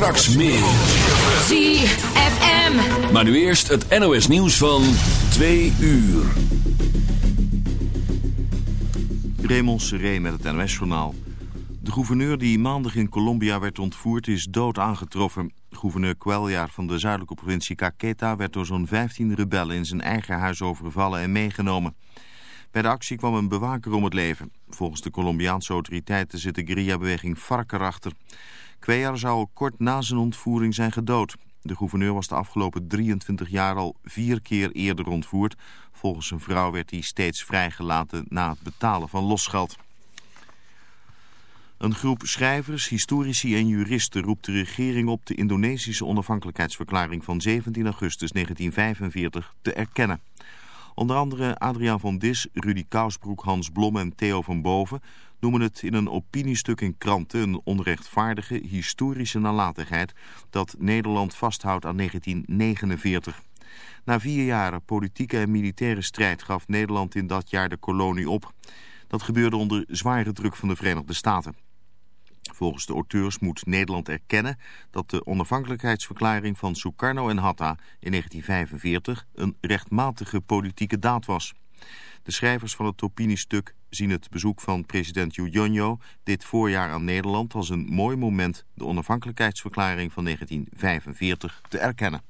Straks meer. ZFM. Maar nu eerst het NOS nieuws van 2 uur. Raymond Seré met het NOS-journaal. De gouverneur die maandag in Colombia werd ontvoerd is dood aangetroffen. Gouverneur Cuellar van de zuidelijke provincie Caqueta werd door zo'n 15 rebellen in zijn eigen huis overvallen en meegenomen. Bij de actie kwam een bewaker om het leven. Volgens de Colombiaanse autoriteiten zit de guerrilla-beweging FARC erachter. Cuellar zou kort na zijn ontvoering zijn gedood. De gouverneur was de afgelopen 23 jaar al vier keer eerder ontvoerd. Volgens zijn vrouw werd hij steeds vrijgelaten na het betalen van losgeld. Een groep schrijvers, historici en juristen roept de regering op de Indonesische onafhankelijkheidsverklaring van 17 augustus 1945 te erkennen. Onder andere Adriaan van Dis, Rudy Kousbroek, Hans Blom en Theo van Boven noemen het in een opiniestuk in kranten een onrechtvaardige historische nalatigheid dat Nederland vasthoudt aan 1949. Na vier jaren politieke en militaire strijd gaf Nederland in dat jaar de kolonie op. Dat gebeurde onder zware druk van de Verenigde Staten. Volgens de auteurs moet Nederland erkennen dat de onafhankelijkheidsverklaring van Sukarno en Hatta in 1945 een rechtmatige politieke daad was. De schrijvers van het opiniestuk zien het bezoek van president Yudhoyono dit voorjaar aan Nederland als een mooi moment de onafhankelijkheidsverklaring van 1945 te erkennen.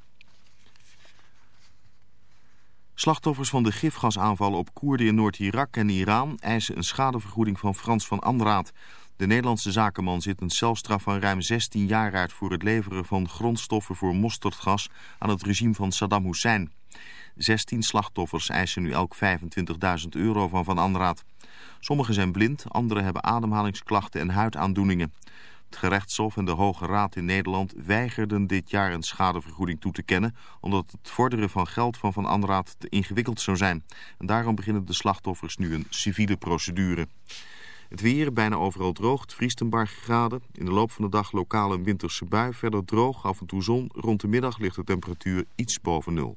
Slachtoffers van de gifgasaanvallen op Koerden in Noord-Irak en Iran eisen een schadevergoeding van Frans van Andraat. De Nederlandse zakenman zit een celstraf van ruim 16 jaar uit voor het leveren van grondstoffen voor mosterdgas aan het regime van Saddam Hussein. 16 slachtoffers eisen nu elk 25.000 euro van Van Andraat. Sommigen zijn blind, anderen hebben ademhalingsklachten en huidaandoeningen. Het gerechtshof en de Hoge Raad in Nederland weigerden dit jaar een schadevergoeding toe te kennen... omdat het vorderen van geld van Van Andraat te ingewikkeld zou zijn. Daarom beginnen de slachtoffers nu een civiele procedure. Het weer bijna overal droog, vriest een paar graden. In de loop van de dag lokaal een winterse bui, verder droog, af en toe zon. Rond de middag ligt de temperatuur iets boven nul.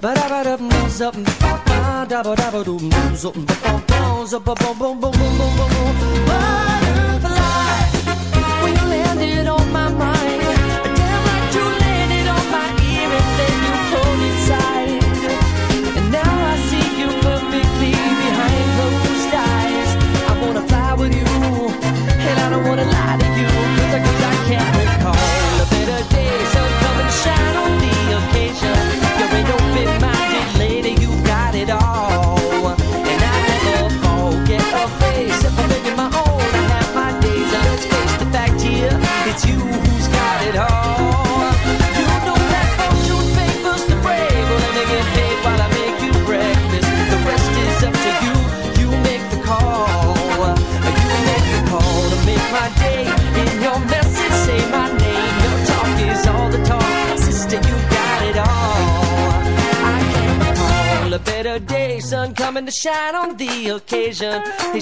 ba da ba da moves up ba da ba da ba do moves up ba boom boom boom boom boom boom boom boom boom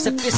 every sophisticated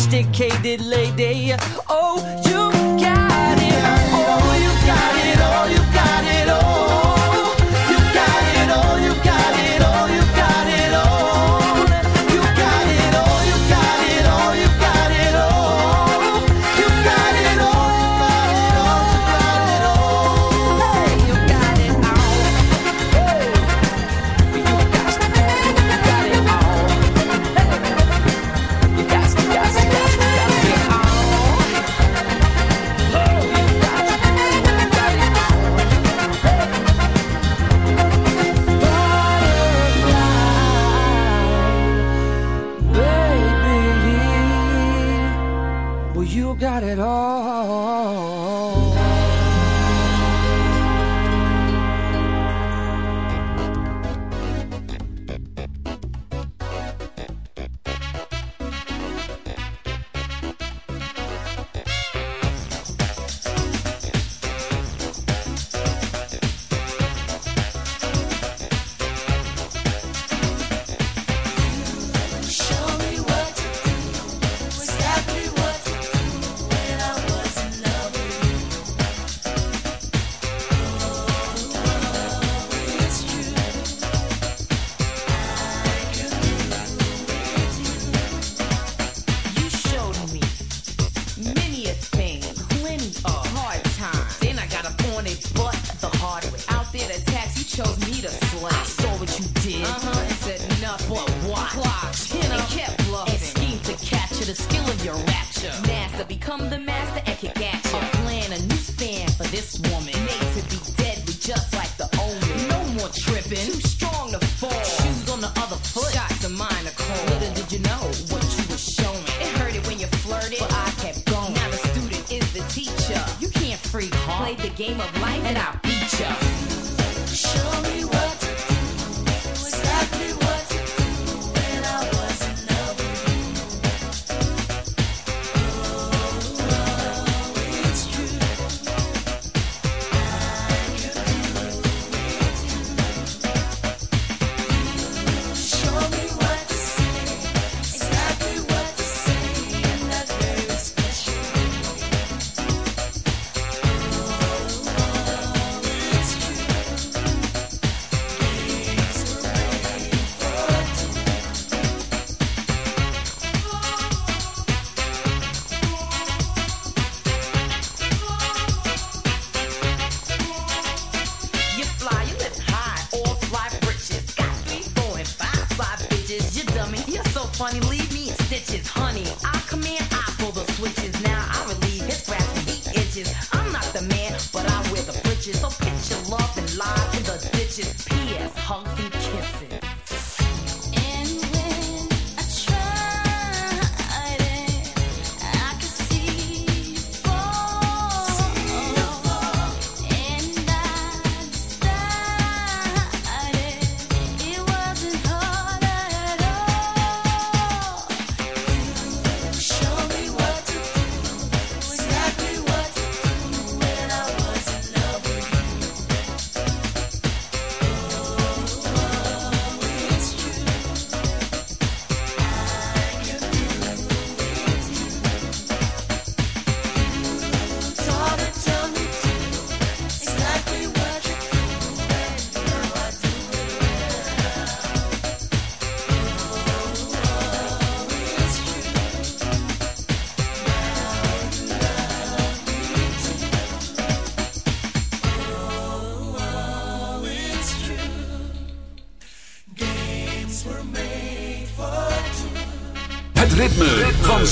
funny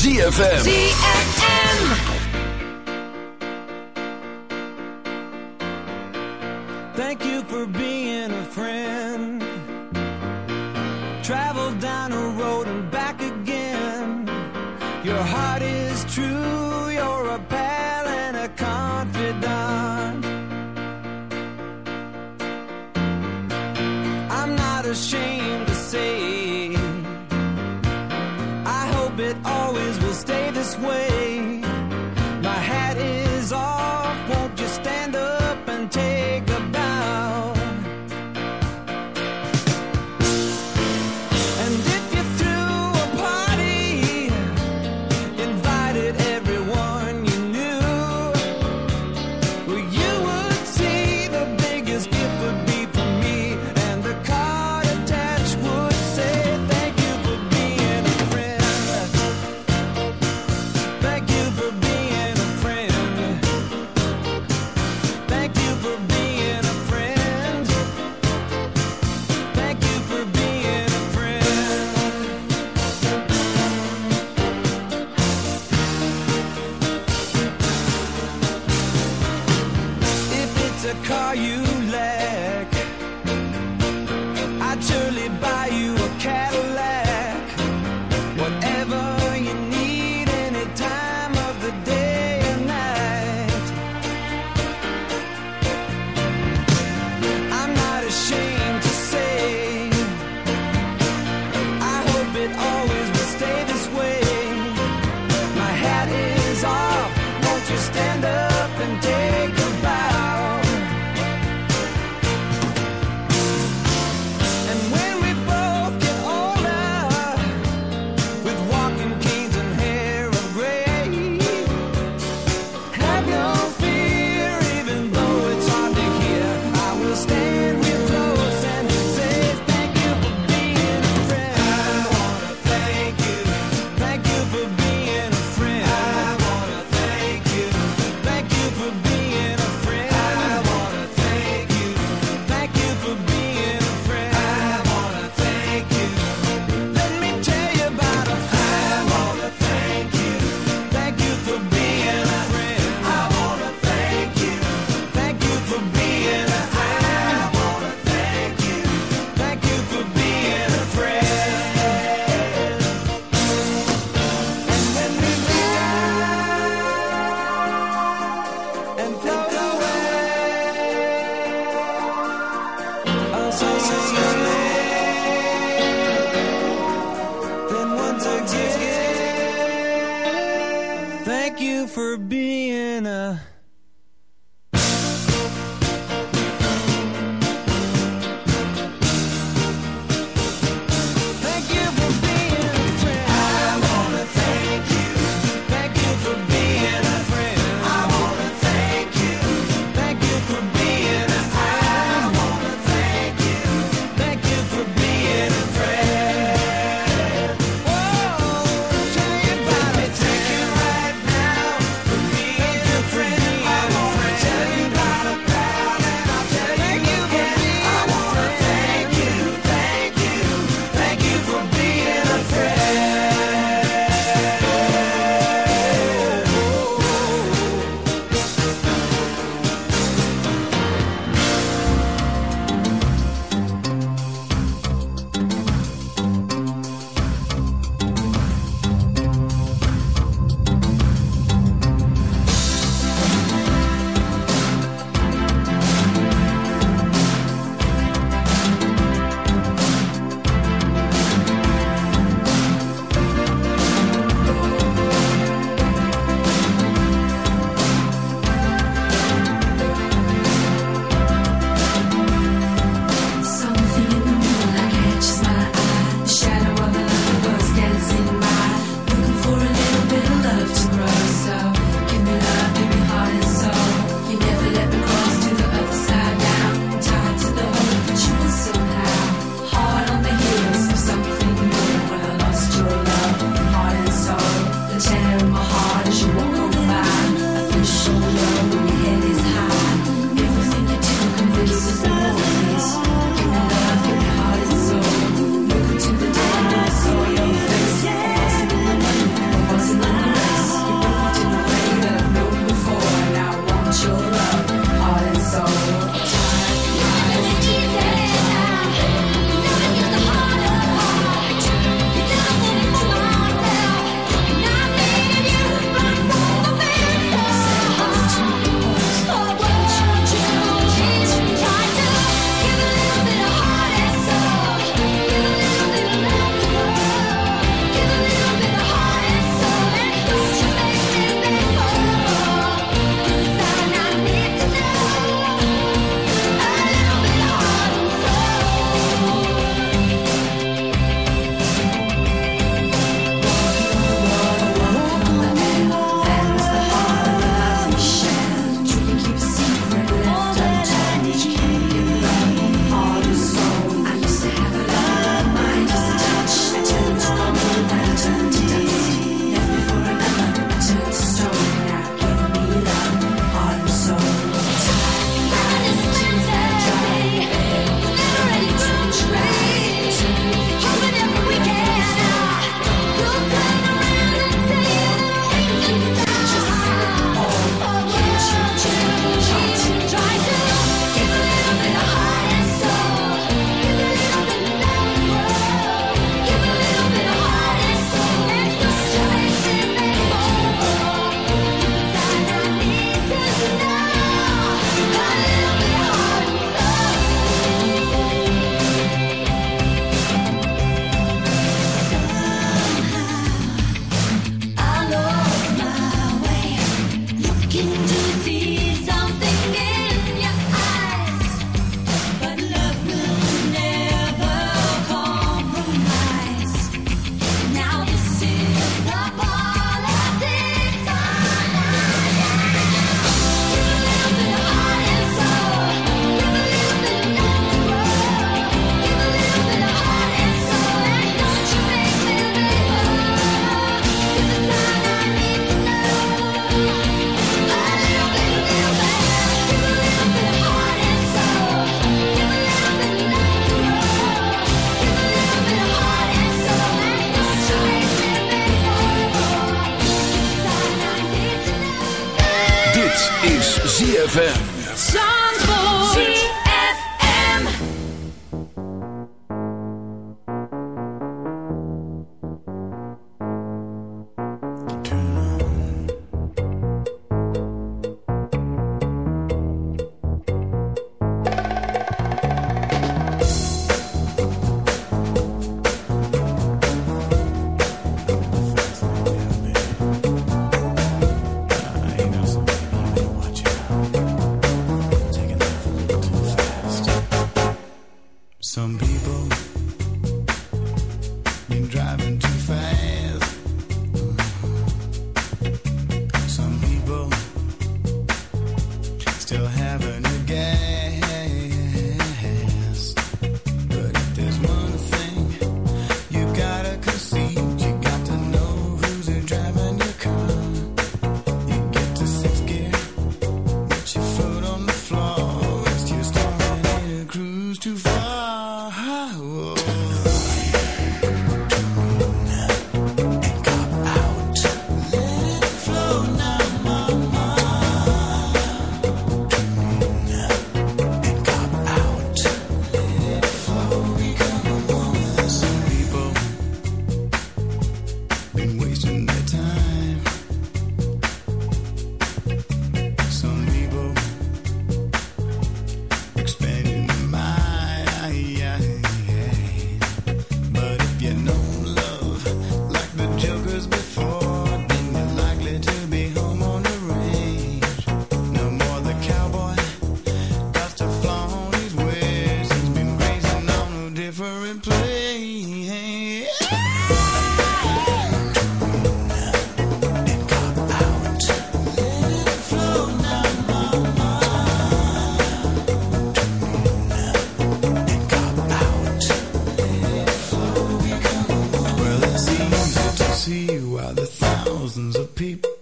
ZFM. ZFM. Thank you for being a friend. Travel down a road and back again. Your heart is true, you're a pal and a confidant. I'm not ashamed to say,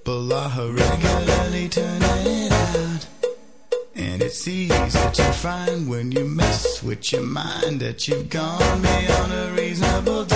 are regularly turning it out. And it's easy to find when you mess with your mind that you've gone beyond a reasonable.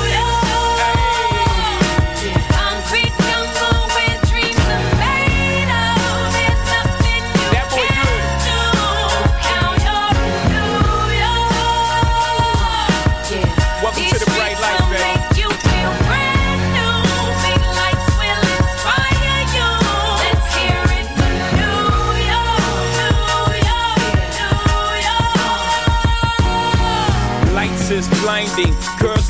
blinding. Girls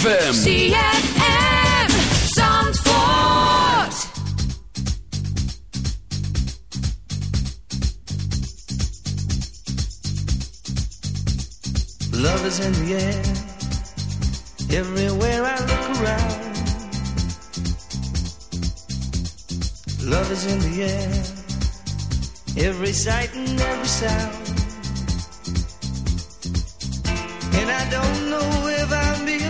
ZFM. ZFM Zandvoort. Love is in the air. Everywhere I look around. Love is in the air. Every sight and every sound. And I don't know if I'm being foolish.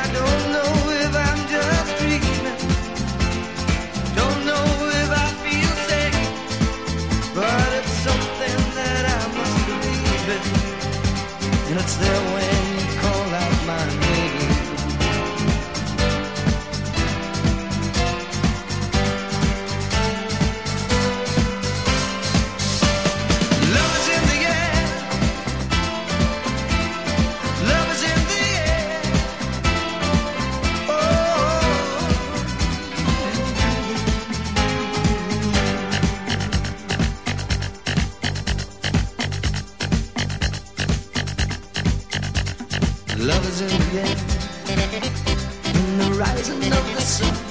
And it's rising of the sun.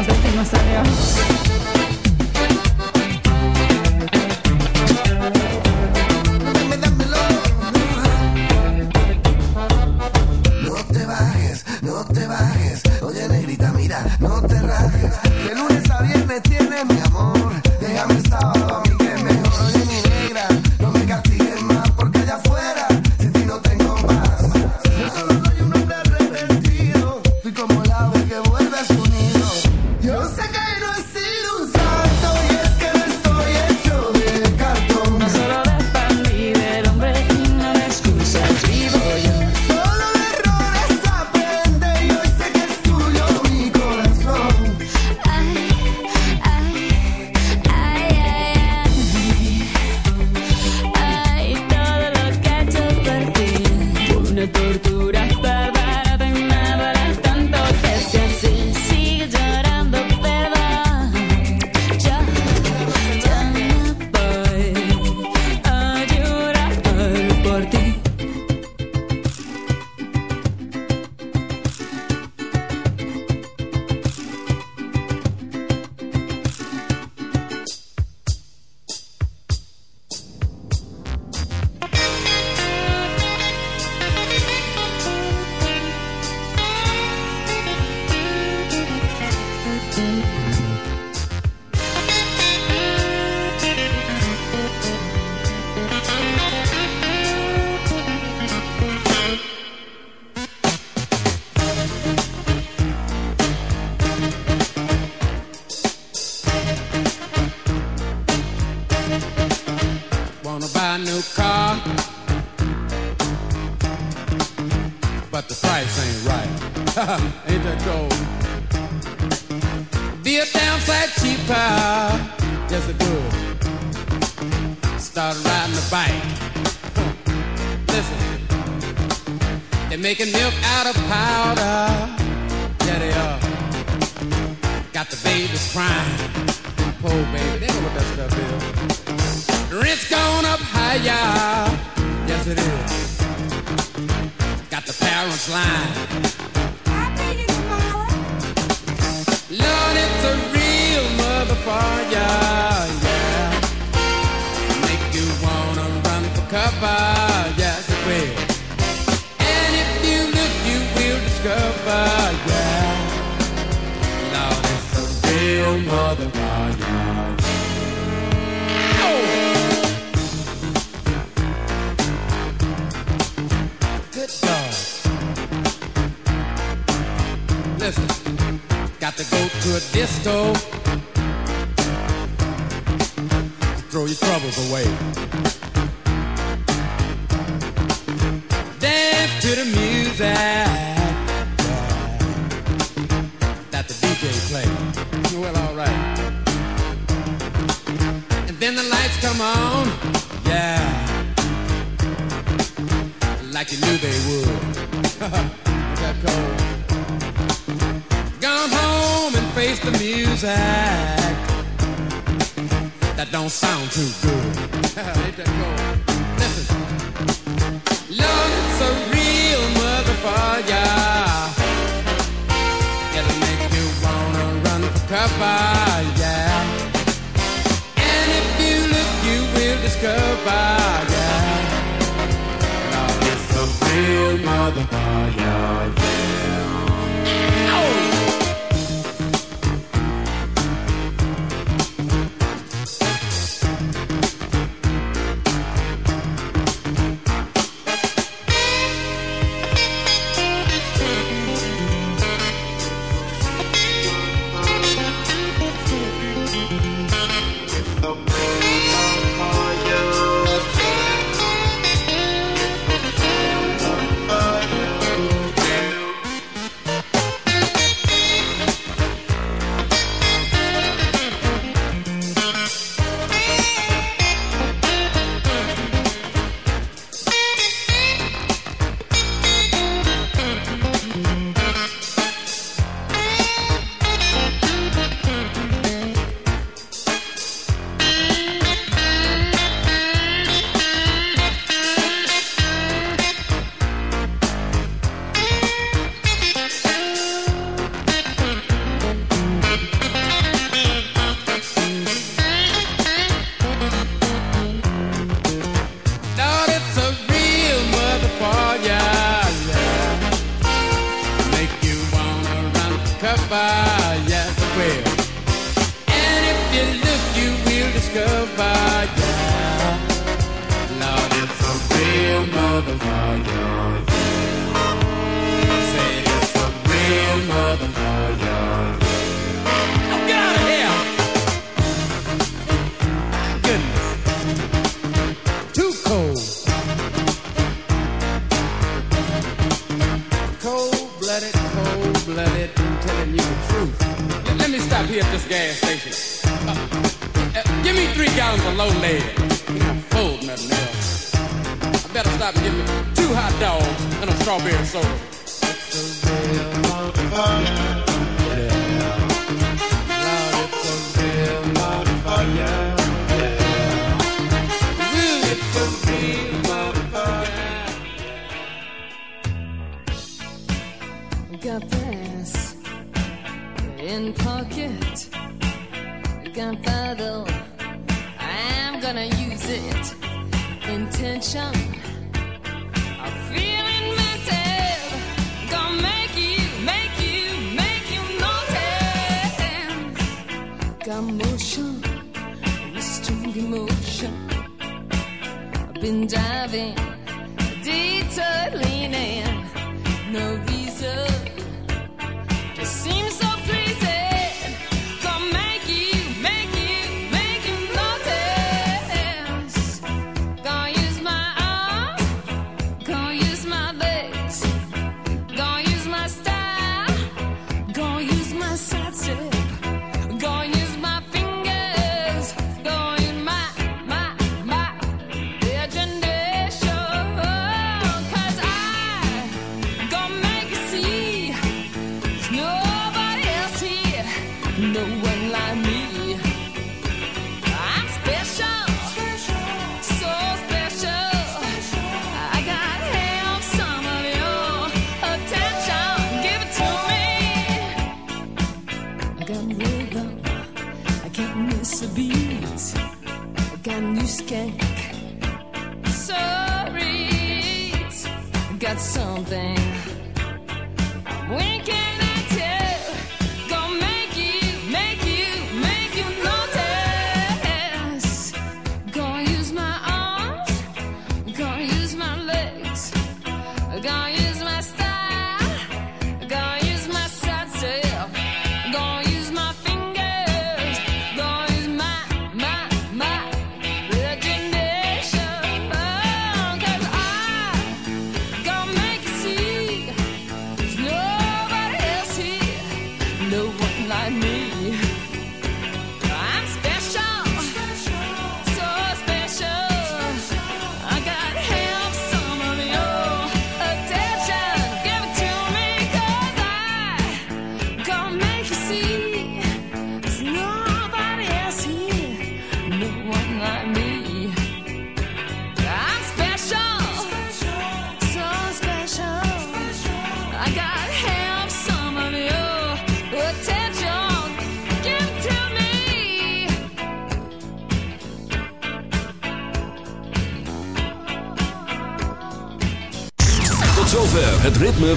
nos decimos adiós. Wanna yeah, like you knew they would. that. Gone home and face the music that don't sound too good. Ain't that a real motherfucker. Make you wanna run for cover, discover, yeah. Lord, it's a real motherfucker, yeah. Wanna cover, yes it will. And if you look, you will discover, yeah. Lord, it's a real motherfucker, yeah. Say it's a real motherfucker, telling you the truth. Let, me stop here at this gas station. Uh, uh, give me three gallons of low lead. I'm full, nothing else. I better stop and give me two hot dogs and a strawberry soda. It's a real motherfucker. Yeah. It's a real motherfucker. Got this in pocket. Gunpowder. I'm gonna use it. Intention. I'm feeling mental. Gonna make you, make you, make you notice. Got motion, strong emotion. I've been diving, Detroit leaning, no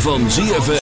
van ZFM.